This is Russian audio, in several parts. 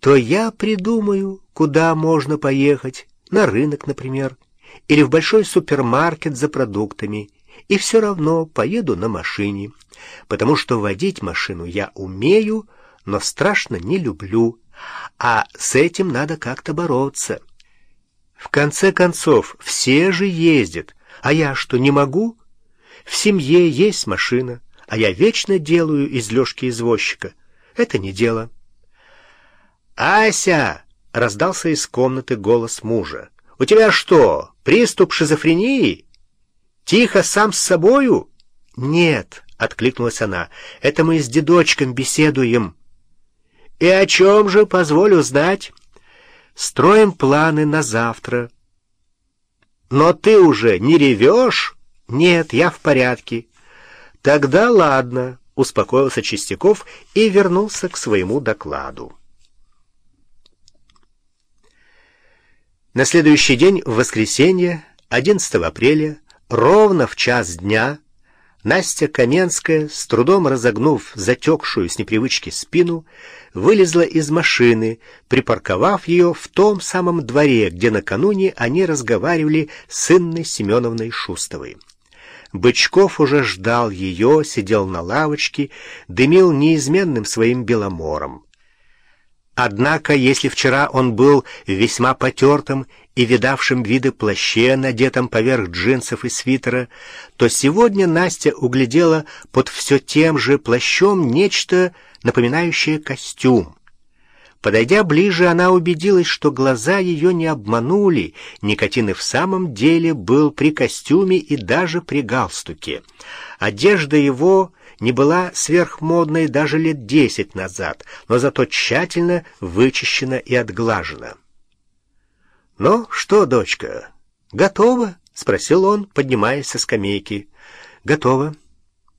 то я придумаю, куда можно поехать, на рынок, например, или в большой супермаркет за продуктами, и все равно поеду на машине, потому что водить машину я умею, но страшно не люблю, а с этим надо как-то бороться. В конце концов, все же ездят, а я что, не могу? В семье есть машина, а я вечно делаю из Лешки извозчика. Это не дело. «Ася!» — раздался из комнаты голос мужа. «У тебя что, приступ шизофрении? Тихо сам с собою?» «Нет», — откликнулась она, — «это мы с дедочком беседуем». «И о чем же, позволю знать?» «Строим планы на завтра». «Но ты уже не ревешь?» «Нет, я в порядке». «Тогда ладно», — успокоился Чистяков и вернулся к своему докладу. На следующий день, в воскресенье, 11 апреля, ровно в час дня, Настя Каменская, с трудом разогнув затекшую с непривычки спину, вылезла из машины, припарковав ее в том самом дворе, где накануне они разговаривали с Инной Семеновной Шустовой. Бычков уже ждал ее, сидел на лавочке, дымил неизменным своим беломором. Однако, если вчера он был весьма потертым и видавшим виды плаще, надетом поверх джинсов и свитера, то сегодня Настя углядела под все тем же плащом нечто, напоминающее костюм. Подойдя ближе, она убедилась, что глаза ее не обманули. Никотин и в самом деле был при костюме и даже при галстуке. Одежда его не была сверхмодной даже лет десять назад, но зато тщательно вычищена и отглажена. «Ну что, дочка, готова?» — спросил он, поднимаясь со скамейки. «Готова.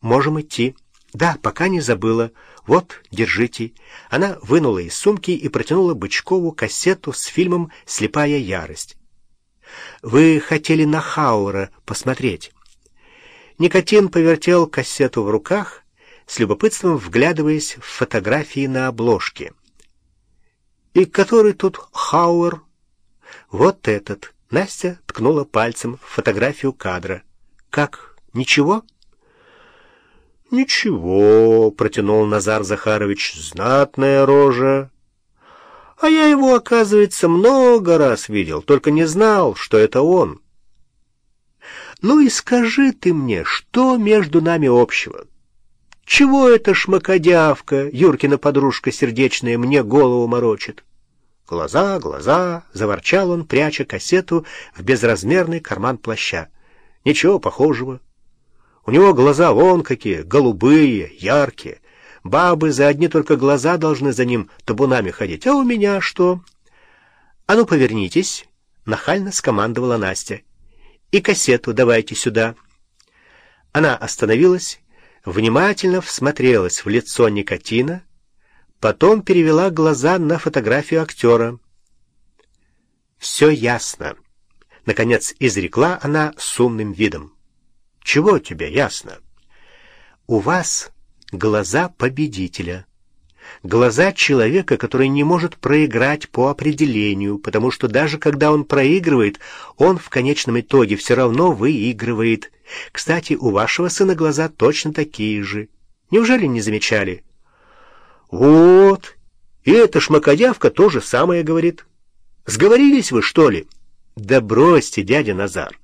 Можем идти. Да, пока не забыла. Вот, держите». Она вынула из сумки и протянула Бычкову кассету с фильмом «Слепая ярость». «Вы хотели на Хаура посмотреть?» Никотин повертел кассету в руках, с любопытством вглядываясь в фотографии на обложке. «И который тут Хауэр?» «Вот этот». Настя ткнула пальцем в фотографию кадра. «Как, ничего?» «Ничего», — протянул Назар Захарович, — «знатная рожа». «А я его, оказывается, много раз видел, только не знал, что это он». Ну и скажи ты мне, что между нами общего? Чего эта шмакодявка, Юркина подружка сердечная, мне голову морочит? Глаза, глаза, заворчал он, пряча кассету в безразмерный карман плаща. Ничего похожего. У него глаза вон какие, голубые, яркие. Бабы за одни только глаза должны за ним табунами ходить. А у меня что? — А ну, повернитесь, — нахально скомандовала Настя и кассету давайте сюда». Она остановилась, внимательно всмотрелась в лицо никотина, потом перевела глаза на фотографию актера. «Все ясно», — наконец изрекла она с умным видом. «Чего тебе ясно?» «У вас глаза победителя» глаза человека, который не может проиграть по определению, потому что даже когда он проигрывает, он в конечном итоге все равно выигрывает. Кстати, у вашего сына глаза точно такие же. Неужели не замечали? Вот, и эта шмакодявка тоже самое говорит. Сговорились вы, что ли? Да бросьте, дядя Назар.